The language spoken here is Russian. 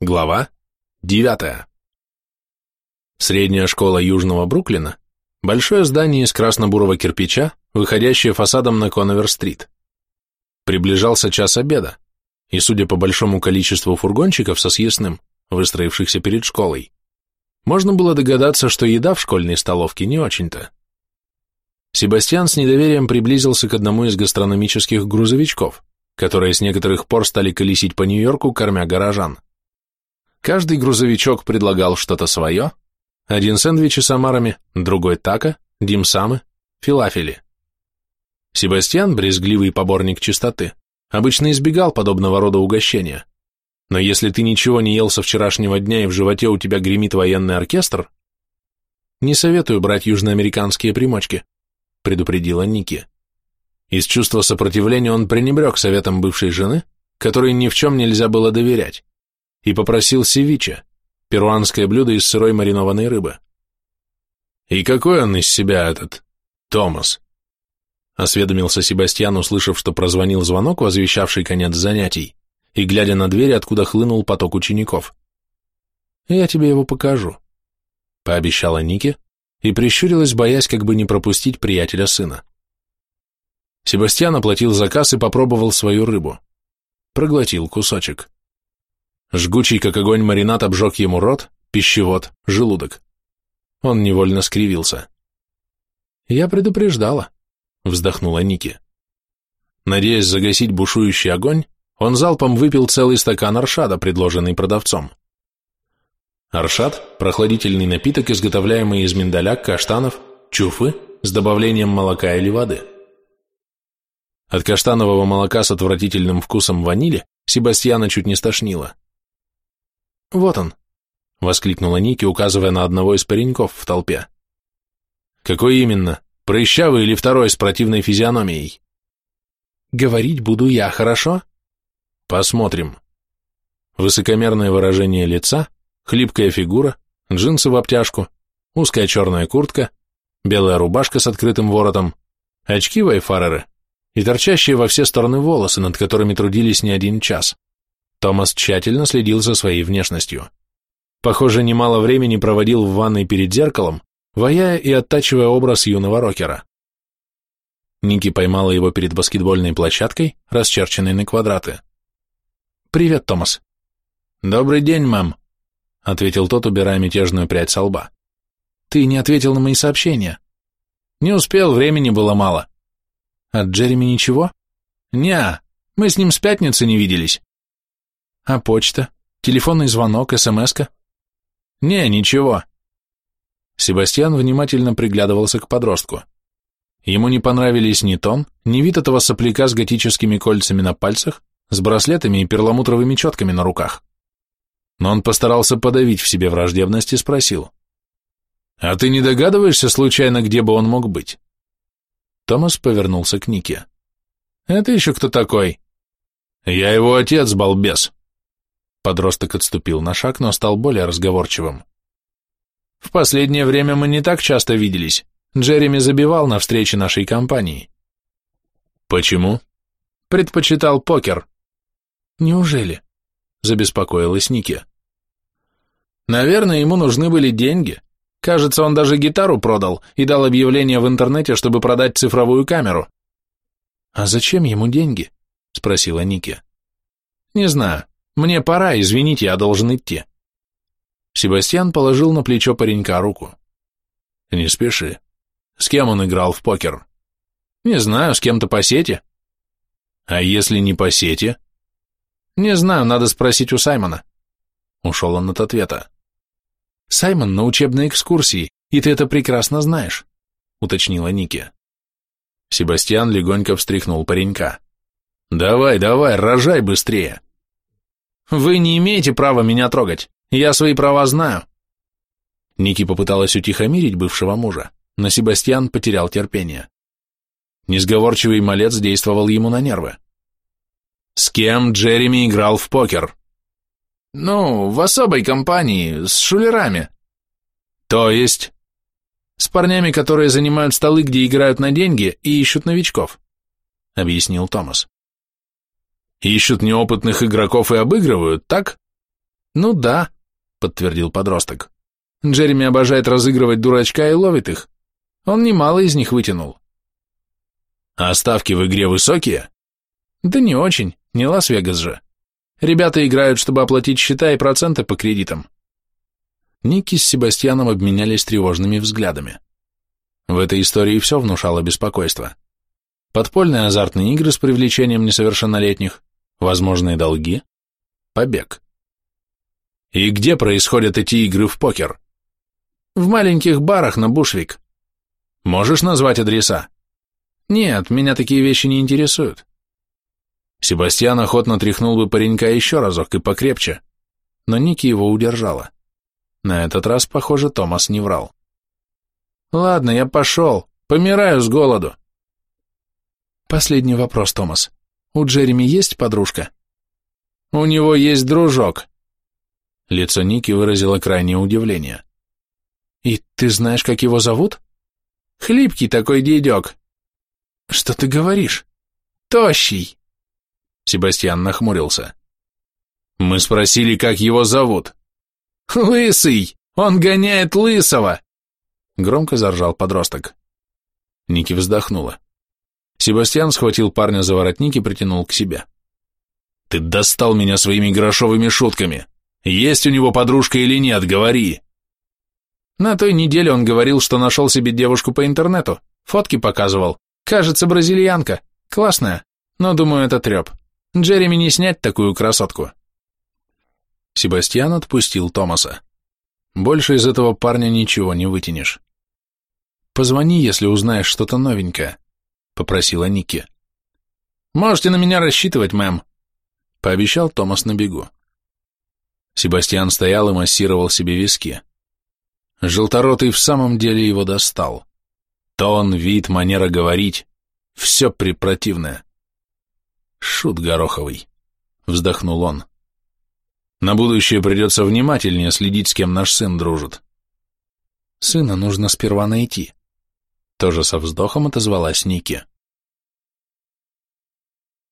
Глава 9. Средняя школа Южного Бруклина – большое здание из красно-бурого кирпича, выходящее фасадом на Коновер-стрит. Приближался час обеда, и, судя по большому количеству фургончиков со съестным, выстроившихся перед школой, можно было догадаться, что еда в школьной столовке не очень-то. Себастьян с недоверием приблизился к одному из гастрономических грузовичков, которые с некоторых пор стали колесить по Нью-Йорку, кормя горожан. Каждый грузовичок предлагал что-то свое. Один сэндвичи с омарами, другой тако, димсамы, филафели. Себастьян, брезгливый поборник чистоты, обычно избегал подобного рода угощения. Но если ты ничего не ел со вчерашнего дня и в животе у тебя гремит военный оркестр, не советую брать южноамериканские примочки, предупредила Ники. Из чувства сопротивления он пренебрег советом бывшей жены, которой ни в чем нельзя было доверять и попросил севиче, перуанское блюдо из сырой маринованной рыбы. «И какой он из себя этот, Томас?» Осведомился Себастьян, услышав, что прозвонил звонок, возвещавший конец занятий, и глядя на дверь, откуда хлынул поток учеников. «Я тебе его покажу», — пообещала Ники и прищурилась, боясь как бы не пропустить приятеля сына. Себастьян оплатил заказ и попробовал свою рыбу. Проглотил кусочек. Жгучий, как огонь, маринад обжег ему рот, пищевод, желудок. Он невольно скривился. «Я предупреждала», — вздохнула Ники. Надеясь загасить бушующий огонь, он залпом выпил целый стакан аршада, предложенный продавцом. Аршад – прохладительный напиток, изготовляемый из миндаля, каштанов, чуфы с добавлением молока или воды. От каштанового молока с отвратительным вкусом ванили Себастьяна чуть не стошнило. «Вот он!» — воскликнула Ники, указывая на одного из пареньков в толпе. «Какой именно? Прыщавый или второй с противной физиономией?» «Говорить буду я, хорошо?» «Посмотрим». Высокомерное выражение лица, хлипкая фигура, джинсы в обтяжку, узкая черная куртка, белая рубашка с открытым воротом, очки вайфареры и торчащие во все стороны волосы, над которыми трудились не один час. Томас тщательно следил за своей внешностью. Похоже, немало времени проводил в ванной перед зеркалом, ваяя и оттачивая образ юного рокера. Ники поймала его перед баскетбольной площадкой, расчерченной на квадраты. «Привет, Томас». «Добрый день, мам», — ответил тот, убирая мятежную прядь со лба. «Ты не ответил на мои сообщения». «Не успел, времени было мало». «От Джереми ничего?» «Не, мы с ним с пятницы не виделись». А почта? Телефонный звонок, СМС-ка? Не, ничего. Себастьян внимательно приглядывался к подростку. Ему не понравились ни тон, ни вид этого сопляка с готическими кольцами на пальцах, с браслетами и перламутровыми четками на руках. Но он постарался подавить в себе враждебность и спросил. «А ты не догадываешься, случайно, где бы он мог быть?» Томас повернулся к Нике. «Это еще кто такой?» «Я его отец, балбес», Подросток отступил на шаг, но стал более разговорчивым. «В последнее время мы не так часто виделись. Джереми забивал на встрече нашей компании». «Почему?» «Предпочитал покер». «Неужели?» – забеспокоилась Ники. «Наверное, ему нужны были деньги. Кажется, он даже гитару продал и дал объявление в интернете, чтобы продать цифровую камеру». «А зачем ему деньги?» – спросила Ники. «Не знаю. «Мне пора, извините, я должен идти». Себастьян положил на плечо паренька руку. «Не спеши. С кем он играл в покер?» «Не знаю, с кем-то по сети». «А если не по сети?» «Не знаю, надо спросить у Саймона». Ушел он от ответа. «Саймон на учебной экскурсии, и ты это прекрасно знаешь», — уточнила Ники. Себастьян легонько встряхнул паренька. «Давай, давай, рожай быстрее!» Вы не имеете права меня трогать. Я свои права знаю. Ники попыталась утихомирить бывшего мужа, но Себастьян потерял терпение. Несговорчивый малец действовал ему на нервы. С кем Джереми играл в покер? Ну, в особой компании, с шулерами. То есть? С парнями, которые занимают столы, где играют на деньги и ищут новичков, объяснил Томас. Ищут неопытных игроков и обыгрывают, так? Ну да, подтвердил подросток. Джереми обожает разыгрывать дурачка и ловит их. Он немало из них вытянул. А ставки в игре высокие? Да не очень, не Лас-Вегас же. Ребята играют, чтобы оплатить счета и проценты по кредитам. Ники с Себастьяном обменялись тревожными взглядами. В этой истории все внушало беспокойство. Подпольные азартные игры с привлечением несовершеннолетних, возможные долги, побег. И где происходят эти игры в покер? В маленьких барах на Бушвик. Можешь назвать адреса? Нет, меня такие вещи не интересуют. Себастьян охотно тряхнул бы паренька еще разок и покрепче, но Ники его удержала. На этот раз, похоже, Томас не врал. Ладно, я пошел, помираю с голоду. Последний вопрос, Томас. У Джереми есть подружка? У него есть дружок. Лицо Ники выразило крайнее удивление. И ты знаешь, как его зовут? Хлипкий такой дедек. Что ты говоришь? Тощий. Себастьян нахмурился. Мы спросили, как его зовут. Лысый! Он гоняет лысого! Громко заржал подросток. Ники вздохнула. Себастьян схватил парня за воротник и притянул к себе. «Ты достал меня своими грошовыми шутками! Есть у него подружка или нет, говори!» На той неделе он говорил, что нашел себе девушку по интернету, фотки показывал. Кажется, бразильянка. Классная, но, думаю, это треп. Джереми не снять такую красотку. Себастьян отпустил Томаса. Больше из этого парня ничего не вытянешь. Позвони, если узнаешь что-то новенькое, попросила Ники. Можете на меня рассчитывать, мэм, пообещал Томас на бегу. Себастьян стоял и массировал себе виски. Желторотый в самом деле его достал. Тон, вид, манера говорить — все препротивное. Шут Гороховый, вздохнул он. На будущее придется внимательнее следить, с кем наш сын дружит. Сына нужно сперва найти. Тоже со вздохом отозвалась Ники.